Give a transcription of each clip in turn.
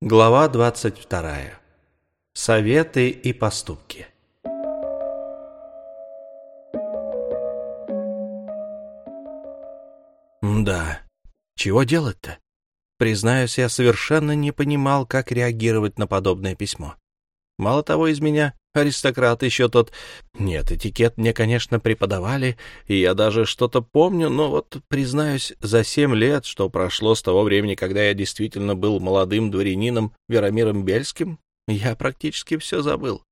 Глава 22. Советы и поступки. Да, чего делать-то? Признаюсь, я совершенно не понимал, как реагировать на подобное письмо. Мало того, из меня аристократ еще тот... Нет, этикет мне, конечно, преподавали, и я даже что-то помню, но вот, признаюсь, за семь лет, что прошло с того времени, когда я действительно был молодым дворянином Веромиром Бельским, я практически все забыл.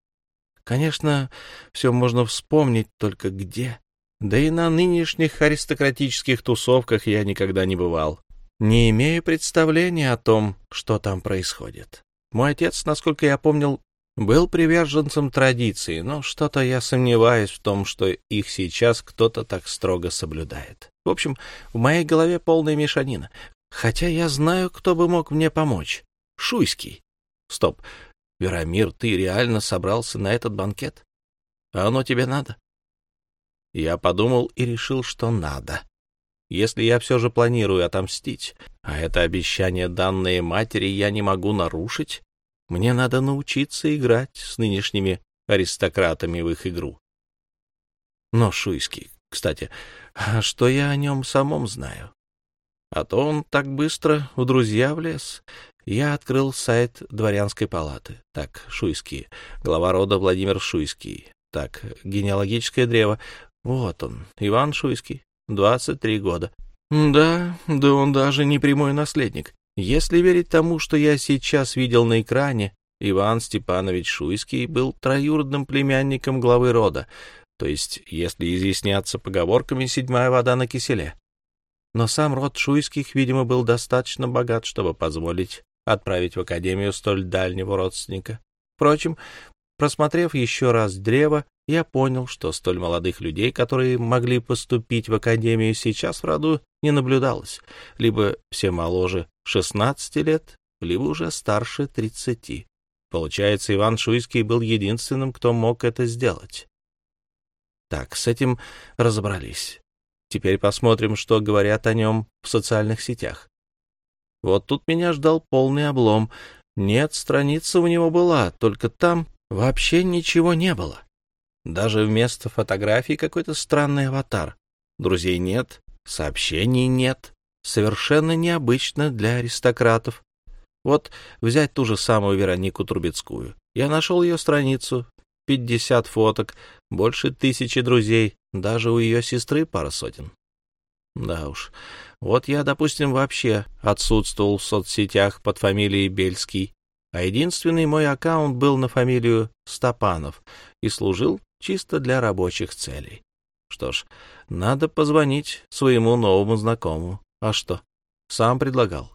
Конечно, все можно вспомнить, только где? Да и на нынешних аристократических тусовках я никогда не бывал. Не имею представления о том, что там происходит. Мой отец, насколько я помнил, был приверженцем традиции, но что-то я сомневаюсь в том, что их сейчас кто-то так строго соблюдает. В общем, в моей голове полная мешанина. Хотя я знаю, кто бы мог мне помочь. Шуйский. Стоп. Верамир, ты реально собрался на этот банкет? А оно тебе надо? Я подумал и решил, что надо. Если я все же планирую отомстить, а это обещание данной матери я не могу нарушить, мне надо научиться играть с нынешними аристократами в их игру. Но Шуйский, кстати, а что я о нем самом знаю? А то он так быстро в друзья влез. Я открыл сайт дворянской палаты. Так, Шуйский, глава рода Владимир Шуйский. Так, генеалогическое древо. Вот он, Иван Шуйский, 23 года. Да, да он даже не прямой наследник. Если верить тому, что я сейчас видел на экране, Иван Степанович Шуйский был троюродным племянником главы рода, то есть, если изъясняться поговорками, седьмая вода на киселе. Но сам род Шуйских, видимо, был достаточно богат, чтобы позволить отправить в академию столь дальнего родственника. Впрочем, просмотрев еще раз древо, я понял, что столь молодых людей, которые могли поступить в академию, сейчас в роду не наблюдалось, либо все моложе 16 лет, либо уже старше 30. Получается, Иван Шуйский был единственным, кто мог это сделать. Так, с этим разобрались. Теперь посмотрим, что говорят о нем в социальных сетях. Вот тут меня ждал полный облом. Нет, страница у него была, только там вообще ничего не было. Даже вместо фотографий какой-то странный аватар. Друзей нет, сообщений нет. Совершенно необычно для аристократов. Вот взять ту же самую Веронику Трубецкую. Я нашел ее страницу, пятьдесят фоток, больше тысячи друзей, даже у ее сестры пара сотен. Да уж, вот я, допустим, вообще отсутствовал в соцсетях под фамилией Бельский, а единственный мой аккаунт был на фамилию Стопанов и служил чисто для рабочих целей. Что ж, надо позвонить своему новому знакомому. А что? Сам предлагал.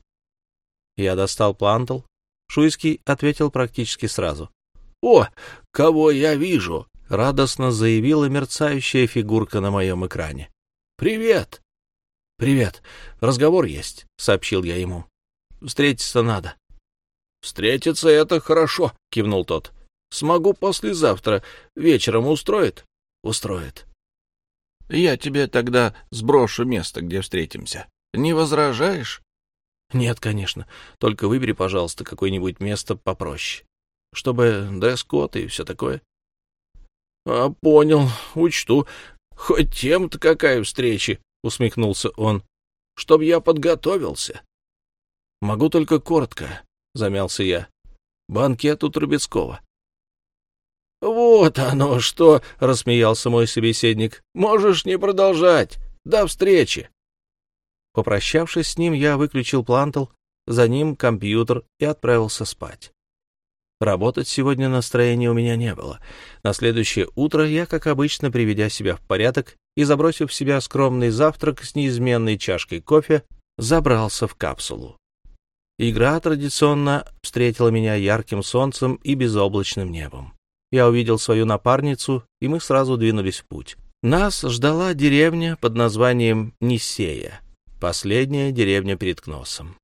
Я достал плантал. Шуйский ответил практически сразу. — О, кого я вижу! — радостно заявила мерцающая фигурка на моем экране. — Привет! — Привет. Разговор есть, — сообщил я ему. — Встретиться надо. — Встретиться — это хорошо, — кивнул тот. Смогу послезавтра. Вечером устроит? Устроит. Я тебе тогда сброшу место, где встретимся. Не возражаешь? Нет, конечно. Только выбери, пожалуйста, какое-нибудь место попроще. Чтобы дресс-код и все такое. А, понял, учту. Хоть тем-то какая встреча, усмехнулся он. Чтоб я подготовился. Могу только коротко, замялся я. Банкет у Трубецкого. «Вот оно что!» — рассмеялся мой собеседник. «Можешь не продолжать. До встречи!» Попрощавшись с ним, я выключил плантал, за ним компьютер и отправился спать. Работать сегодня настроения у меня не было. На следующее утро я, как обычно, приведя себя в порядок и забросив в себя скромный завтрак с неизменной чашкой кофе, забрался в капсулу. Игра традиционно встретила меня ярким солнцем и безоблачным небом я увидел свою напарницу, и мы сразу двинулись в путь. Нас ждала деревня под названием Нисея, последняя деревня перед Кносом.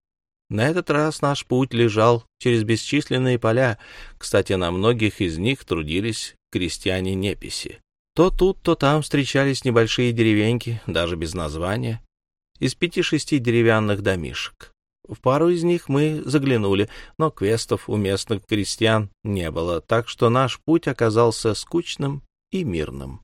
На этот раз наш путь лежал через бесчисленные поля, кстати, на многих из них трудились крестьяне-неписи. То тут, то там встречались небольшие деревеньки, даже без названия, из пяти-шести деревянных домишек. В пару из них мы заглянули, но квестов у местных крестьян не было, так что наш путь оказался скучным и мирным.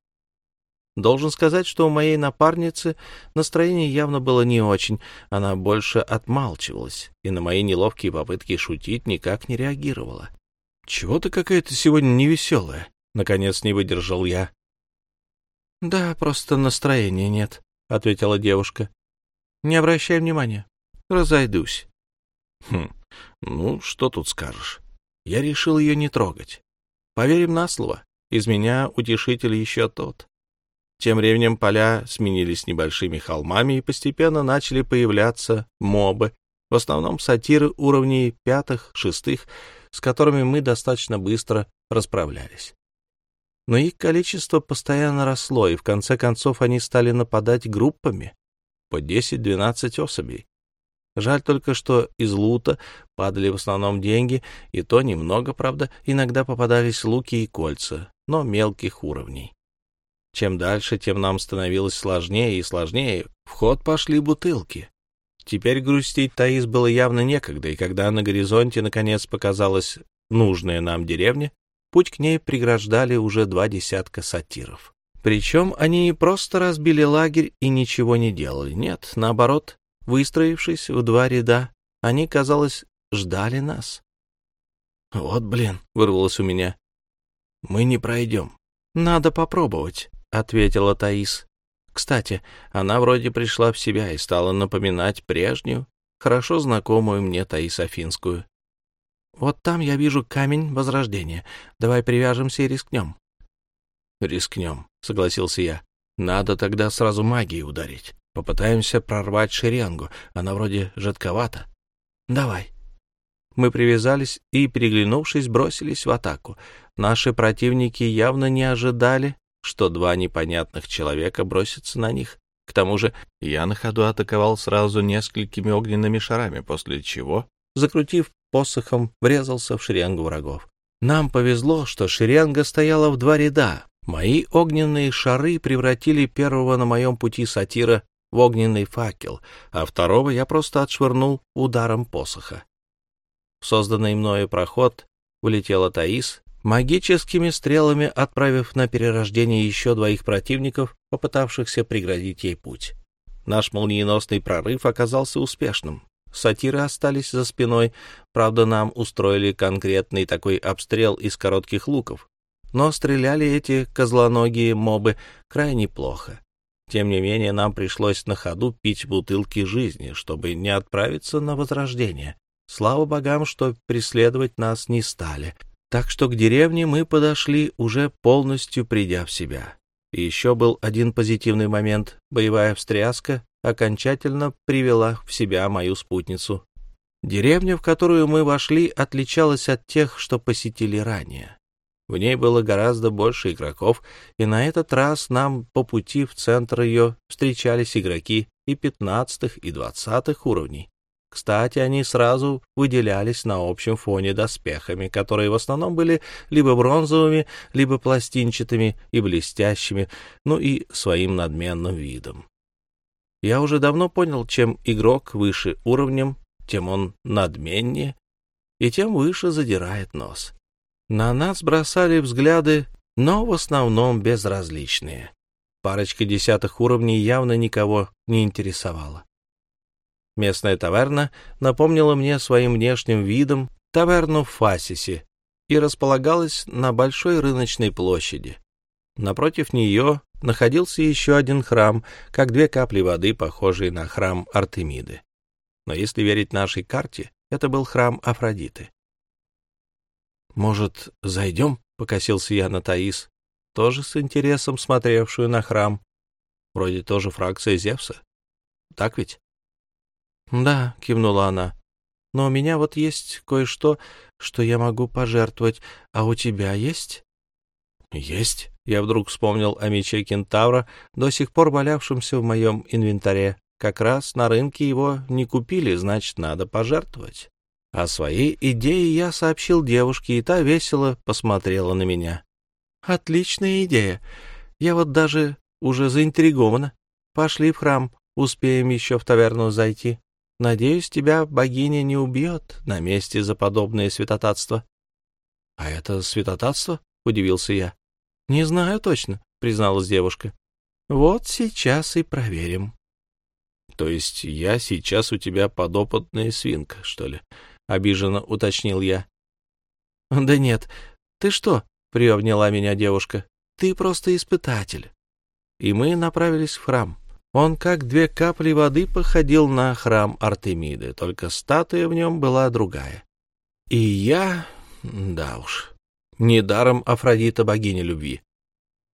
Должен сказать, что у моей напарницы настроение явно было не очень, она больше отмалчивалась и на мои неловкие попытки шутить никак не реагировала. — Чего ты какая-то сегодня невеселая? — наконец не выдержал я. — Да, просто настроения нет, — ответила девушка. — Не обращай внимания. Разойдусь. Хм, ну, что тут скажешь. Я решил ее не трогать. Поверим на слово. Из меня утешитель еще тот. Тем временем поля сменились небольшими холмами, и постепенно начали появляться мобы, в основном сатиры уровней пятых, шестых, с которыми мы достаточно быстро расправлялись. Но их количество постоянно росло, и в конце концов они стали нападать группами по 10-12 особей. Жаль только, что из лута падали в основном деньги, и то немного, правда, иногда попадались луки и кольца, но мелких уровней. Чем дальше, тем нам становилось сложнее и сложнее. В ход пошли бутылки. Теперь грустить Таис было явно некогда, и когда на горизонте наконец показалась нужная нам деревня, путь к ней преграждали уже два десятка сатиров. Причем они не просто разбили лагерь и ничего не делали, нет, наоборот, выстроившись в два ряда, они, казалось, ждали нас. «Вот блин», — вырвалось у меня, — «мы не пройдем. Надо попробовать» ответила Таис. Кстати, она вроде пришла в себя и стала напоминать прежнюю, хорошо знакомую мне Таис Афинскую. Вот там я вижу камень возрождения. Давай привяжемся и рискнем. Рискнем, согласился я. Надо тогда сразу магией ударить. Попытаемся прорвать шеренгу. Она вроде жидковата. Давай. Мы привязались и, переглянувшись, бросились в атаку. Наши противники явно не ожидали что два непонятных человека бросятся на них. К тому же я на ходу атаковал сразу несколькими огненными шарами, после чего, закрутив посохом, врезался в шеренгу врагов. Нам повезло, что шеренга стояла в два ряда. Мои огненные шары превратили первого на моем пути сатира в огненный факел, а второго я просто отшвырнул ударом посоха. В созданный мною проход улетела Таис, магическими стрелами отправив на перерождение еще двоих противников, попытавшихся преградить ей путь. Наш молниеносный прорыв оказался успешным. Сатиры остались за спиной, правда, нам устроили конкретный такой обстрел из коротких луков. Но стреляли эти козлоногие мобы крайне плохо. Тем не менее, нам пришлось на ходу пить бутылки жизни, чтобы не отправиться на возрождение. Слава богам, что преследовать нас не стали — так что к деревне мы подошли, уже полностью придя в себя. И еще был один позитивный момент. Боевая встряска окончательно привела в себя мою спутницу. Деревня, в которую мы вошли, отличалась от тех, что посетили ранее. В ней было гораздо больше игроков, и на этот раз нам по пути в центр ее встречались игроки и пятнадцатых, и двадцатых уровней. Кстати, они сразу выделялись на общем фоне доспехами, которые в основном были либо бронзовыми, либо пластинчатыми и блестящими, ну и своим надменным видом. Я уже давно понял, чем игрок выше уровнем, тем он надменнее, и тем выше задирает нос. На нас бросали взгляды, но в основном безразличные. Парочка десятых уровней явно никого не интересовала. Местная таверна напомнила мне своим внешним видом таверну в Фасисе и располагалась на большой рыночной площади. Напротив нее находился еще один храм, как две капли воды, похожие на храм Артемиды. Но если верить нашей карте, это был храм Афродиты. «Может, зайдем?» — покосился я на Таис, тоже с интересом смотревшую на храм. Вроде тоже фракция Зевса. Так ведь? «Да», — кивнула она, — «но у меня вот есть кое-что, что я могу пожертвовать, а у тебя есть?» «Есть», — я вдруг вспомнил о мече кентавра, до сих пор валявшемся в моем инвентаре. Как раз на рынке его не купили, значит, надо пожертвовать. О своей идее я сообщил девушке, и та весело посмотрела на меня. «Отличная идея. Я вот даже уже заинтригована. Пошли в храм, успеем еще в таверну зайти». Надеюсь, тебя богиня не убьет на месте за подобное святотатство. — А это святотатство? — удивился я. — Не знаю точно, — призналась девушка. — Вот сейчас и проверим. — То есть я сейчас у тебя подопытная свинка, что ли? — обиженно уточнил я. — Да нет. Ты что? — приобняла меня девушка. — Ты просто испытатель. И мы направились в храм. Он, как две капли воды, походил на храм Артемиды, только статуя в нем была другая. И я... да уж... Недаром Афродита богиня любви.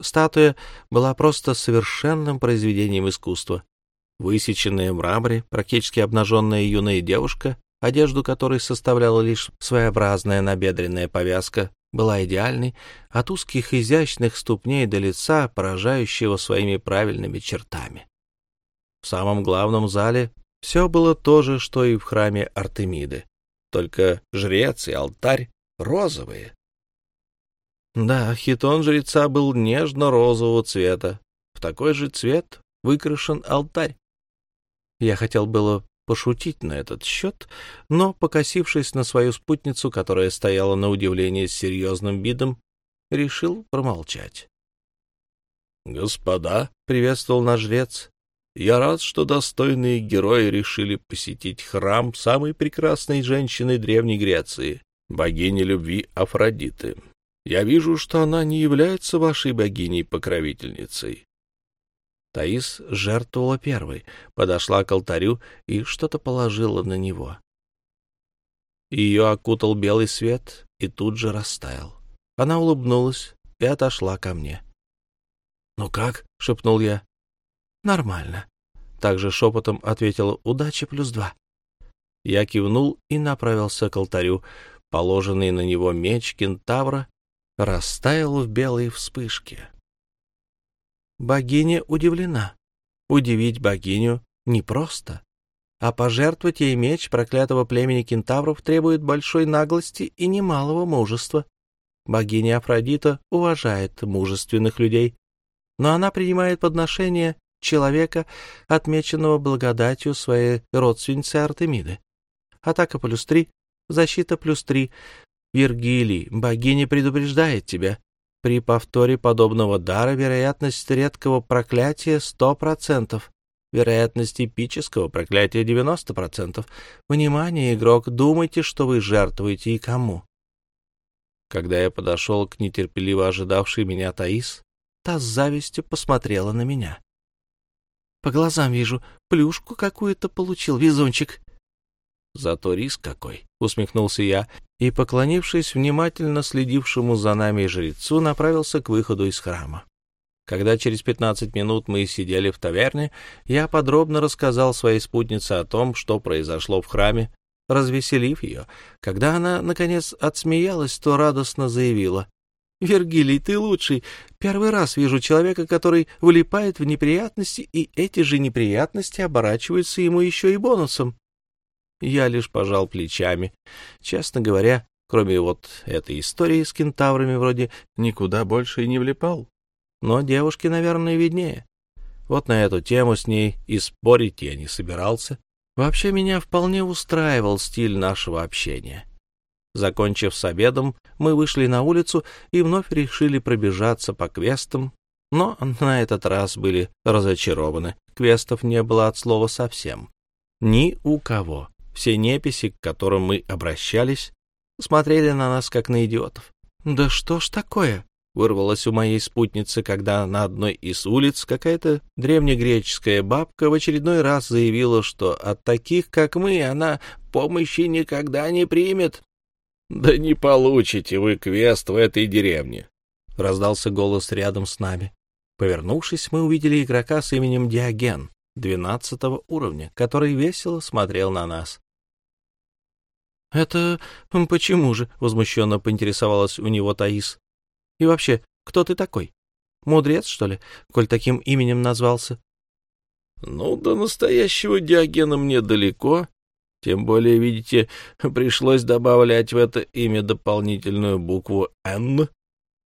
Статуя была просто совершенным произведением искусства. Высеченная в мраморе, практически обнаженная юная девушка, одежду которой составляла лишь своеобразная набедренная повязка, была идеальной, от узких изящных ступней до лица, поражающего своими правильными чертами. В самом главном зале все было то же, что и в храме Артемиды, только жрец и алтарь розовые. Да, хитон жреца был нежно-розового цвета, в такой же цвет выкрашен алтарь. Я хотел было пошутить на этот счет, но, покосившись на свою спутницу, которая стояла на удивление с серьезным видом, решил промолчать. — Господа, — приветствовал наш жрец, — я рад, что достойные герои решили посетить храм самой прекрасной женщины Древней Греции, богини любви Афродиты. Я вижу, что она не является вашей богиней-покровительницей, Таис жертвовала первой, подошла к алтарю и что-то положила на него. Ее окутал белый свет и тут же растаял. Она улыбнулась и отошла ко мне. — Ну как? — шепнул я. — Нормально. Также шепотом ответила «Удача плюс два». Я кивнул и направился к алтарю. Положенный на него меч кентавра растаял в белой вспышке. Богиня удивлена. Удивить богиню непросто. А пожертвовать ей меч проклятого племени кентавров требует большой наглости и немалого мужества. Богиня Афродита уважает мужественных людей, но она принимает подношение человека, отмеченного благодатью своей родственницы Артемиды. Атака плюс три, защита плюс три. Вергилий, богиня предупреждает тебя. При повторе подобного дара вероятность редкого проклятия 100%, вероятность эпического проклятия 90%. Внимание, игрок, думайте, что вы жертвуете и кому. Когда я подошел к нетерпеливо ожидавшей меня Таис, та с завистью посмотрела на меня. — По глазам вижу, плюшку какую-то получил, везунчик. — Зато риск какой, — усмехнулся я и, поклонившись внимательно следившему за нами жрецу, направился к выходу из храма. Когда через пятнадцать минут мы сидели в таверне, я подробно рассказал своей спутнице о том, что произошло в храме, развеселив ее. Когда она, наконец, отсмеялась, то радостно заявила. — Вергилий, ты лучший. Первый раз вижу человека, который влипает в неприятности, и эти же неприятности оборачиваются ему еще и бонусом. Я лишь пожал плечами. Честно говоря, кроме вот этой истории с кентаврами вроде никуда больше и не влипал. Но девушке, наверное, виднее. Вот на эту тему с ней и спорить я не собирался. Вообще меня вполне устраивал стиль нашего общения. Закончив с обедом, мы вышли на улицу и вновь решили пробежаться по квестам, но на этот раз были разочарованы. Квестов не было от слова совсем. Ни у кого. Все неписи, к которым мы обращались, смотрели на нас, как на идиотов. «Да что ж такое?» — вырвалось у моей спутницы, когда на одной из улиц какая-то древнегреческая бабка в очередной раз заявила, что от таких, как мы, она помощи никогда не примет. «Да не получите вы квест в этой деревне!» — раздался голос рядом с нами. Повернувшись, мы увидели игрока с именем Диоген, двенадцатого уровня, который весело смотрел на нас. — Это почему же? — возмущенно поинтересовалась у него Таис. — И вообще, кто ты такой? Мудрец, что ли, коль таким именем назвался? — Ну, до настоящего Диогена мне далеко. Тем более, видите, пришлось добавлять в это имя дополнительную букву «Н».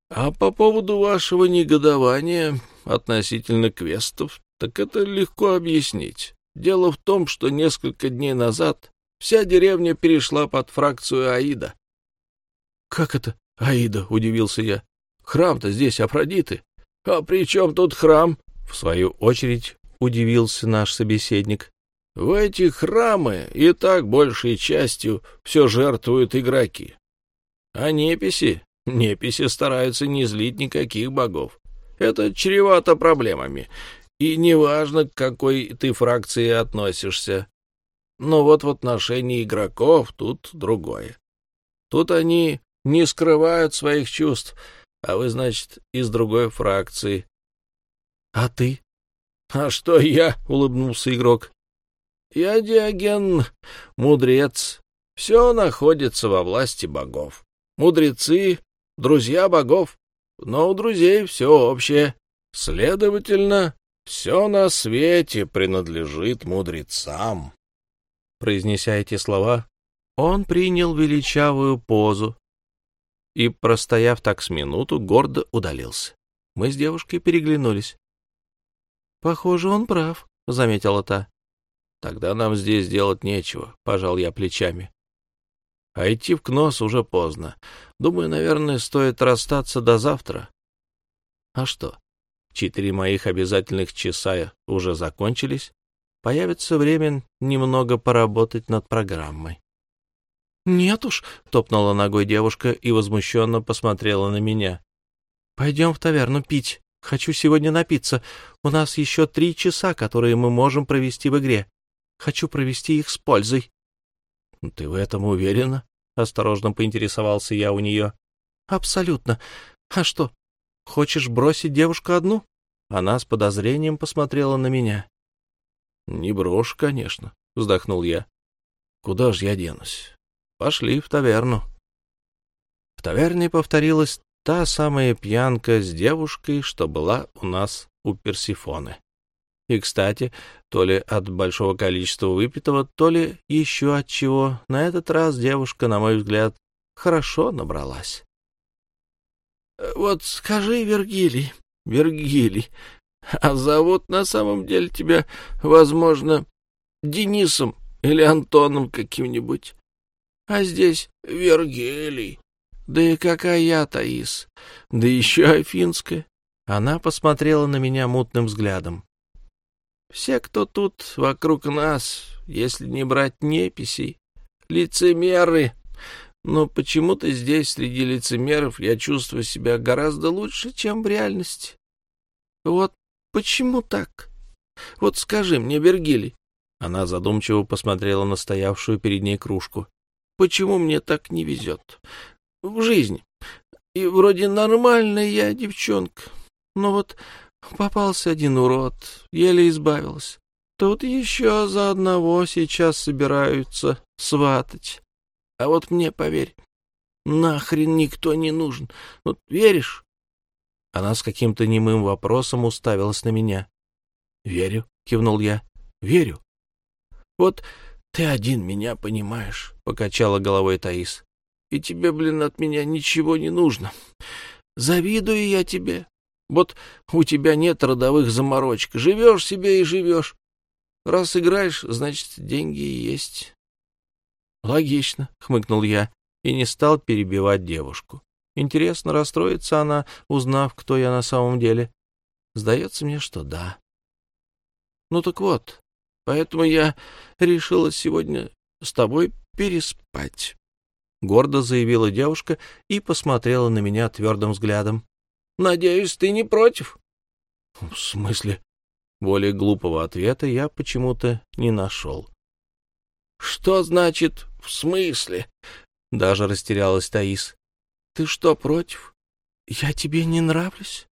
А по поводу вашего негодования относительно квестов, так это легко объяснить. Дело в том, что несколько дней назад вся деревня перешла под фракцию Аида. — Как это Аида? — удивился я. — Храм-то здесь Афродиты. — А при чем тут храм? — в свою очередь удивился наш собеседник. — В эти храмы и так большей частью все жертвуют игроки. А неписи? Неписи стараются не злить никаких богов. Это чревато проблемами. И неважно, к какой ты фракции относишься. Но вот в отношении игроков тут другое. Тут они не скрывают своих чувств, а вы, значит, из другой фракции. — А ты? — А что я? — улыбнулся игрок. — Я Диоген, мудрец. Все находится во власти богов. Мудрецы — друзья богов, но у друзей все общее. Следовательно, все на свете принадлежит мудрецам. Произнеся эти слова, он принял величавую позу и, простояв так с минуту, гордо удалился. Мы с девушкой переглянулись. — Похоже, он прав, — заметила та. — Тогда нам здесь делать нечего, — пожал я плечами. А идти в КНОС уже поздно. Думаю, наверное, стоит расстаться до завтра. А что? Четыре моих обязательных часа уже закончились. Появится время немного поработать над программой. — Нет уж, — топнула ногой девушка и возмущенно посмотрела на меня. — Пойдем в таверну пить. Хочу сегодня напиться. У нас еще три часа, которые мы можем провести в игре. Хочу провести их с пользой. — Ты в этом уверена? — осторожно поинтересовался я у нее. — Абсолютно. А что, хочешь бросить девушку одну? Она с подозрением посмотрела на меня. — Не брошу, конечно, — вздохнул я. — Куда же я денусь? Пошли в таверну. В таверне повторилась та самая пьянка с девушкой, что была у нас у Персифоны. И, кстати, то ли от большого количества выпитого, то ли еще от чего, на этот раз девушка, на мой взгляд, хорошо набралась. — Вот скажи, Вергилий, Вергилий, а зовут на самом деле тебя, возможно, Денисом или Антоном каким-нибудь. А здесь Вергилий. Да и какая я, Таис, да еще афинская. Она посмотрела на меня мутным взглядом. Все, кто тут вокруг нас, если не брать неписей, лицемеры. Но почему-то здесь, среди лицемеров, я чувствую себя гораздо лучше, чем в реальности. Вот почему так? Вот скажи мне, Вергилий. Она задумчиво посмотрела на стоявшую перед ней кружку. Почему мне так не везет? В жизни. И вроде нормальная я девчонка. Но вот Попался один урод, еле избавился. Тут еще за одного сейчас собираются сватать. А вот мне, поверь, нахрен никто не нужен. Вот веришь? Она с каким-то немым вопросом уставилась на меня. — Верю, — кивнул я, — верю. — Вот ты один меня понимаешь, — покачала головой Таис. — И тебе, блин, от меня ничего не нужно. Завидую я тебе, вот у тебя нет родовых заморочек. Живешь себе и живешь. Раз играешь, значит, деньги есть. — Логично, — хмыкнул я и не стал перебивать девушку. Интересно, расстроится она, узнав, кто я на самом деле. Сдается мне, что да. — Ну так вот, поэтому я решила сегодня с тобой переспать. Гордо заявила девушка и посмотрела на меня твердым взглядом. Надеюсь, ты не против? — В смысле? Более глупого ответа я почему-то не нашел. — Что значит «в смысле»? — даже растерялась Таис. — Ты что, против? Я тебе не нравлюсь?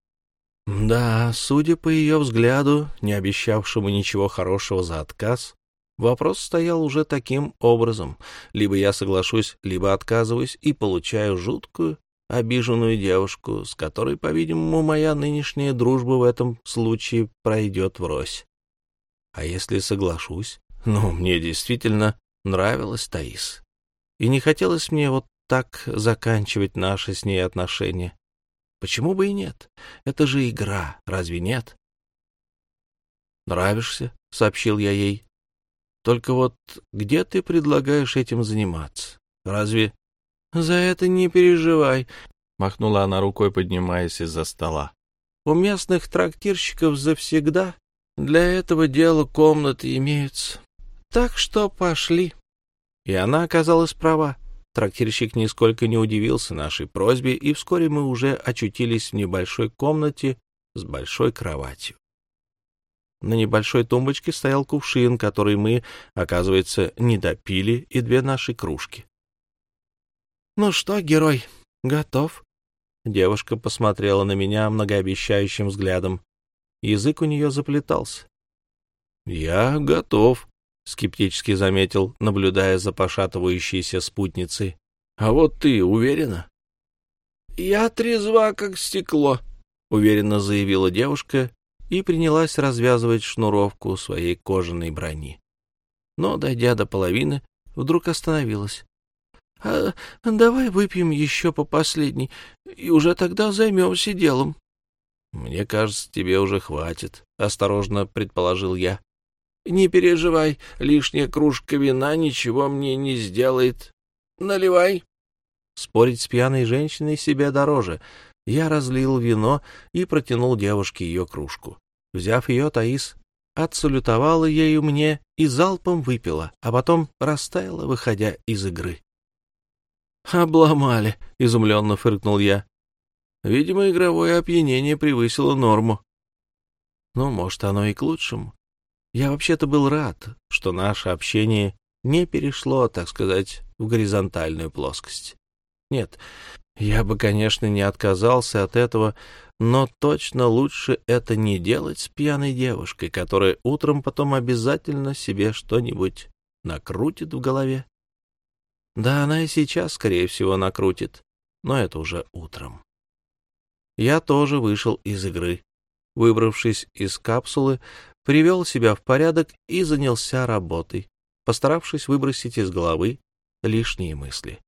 Да, судя по ее взгляду, не обещавшему ничего хорошего за отказ, вопрос стоял уже таким образом. Либо я соглашусь, либо отказываюсь и получаю жуткую обиженную девушку, с которой, по-видимому, моя нынешняя дружба в этом случае пройдет врозь. А если соглашусь? Ну, мне действительно нравилась Таис. И не хотелось мне вот так заканчивать наши с ней отношения. Почему бы и нет? Это же игра, разве нет? «Нравишься?» — сообщил я ей, Только вот где ты предлагаешь этим заниматься? Разве... — За это не переживай, — махнула она рукой, поднимаясь из-за стола. — У местных трактирщиков завсегда для этого дела комнаты имеются. Так что пошли. И она оказалась права. Трактирщик нисколько не удивился нашей просьбе, и вскоре мы уже очутились в небольшой комнате с большой кроватью. На небольшой тумбочке стоял кувшин, который мы, оказывается, не допили, и две наши кружки. — Ну что, герой, готов? Девушка посмотрела на меня многообещающим взглядом. Язык у нее заплетался. — Я готов, — скептически заметил, наблюдая за пошатывающейся спутницей. — А вот ты уверена? — Я трезва, как стекло, — уверенно заявила девушка и принялась развязывать шнуровку своей кожаной брони. Но, дойдя до половины, вдруг остановилась. — А давай выпьем еще по последней, и уже тогда займемся делом. — Мне кажется, тебе уже хватит, — осторожно предположил я. Не переживай, лишняя кружка вина ничего мне не сделает. Наливай. Спорить с пьяной женщиной себе дороже. Я разлил вино и протянул девушке ее кружку. Взяв ее, Таис отсалютовала ею мне и залпом выпила, а потом растаяла, выходя из игры. «Обломали», — изумленно фыркнул я. Видимо, игровое опьянение превысило норму. Ну, может, оно и к лучшему. Я вообще-то был рад, что наше общение не перешло, так сказать, в горизонтальную плоскость. Нет, я бы, конечно, не отказался от этого, но точно лучше это не делать с пьяной девушкой, которая утром потом обязательно себе что-нибудь накрутит в голове. Да, она и сейчас, скорее всего, накрутит, но это уже утром. Я тоже вышел из игры. Выбравшись из капсулы, привел себя в порядок и занялся работой, постаравшись выбросить из головы лишние мысли.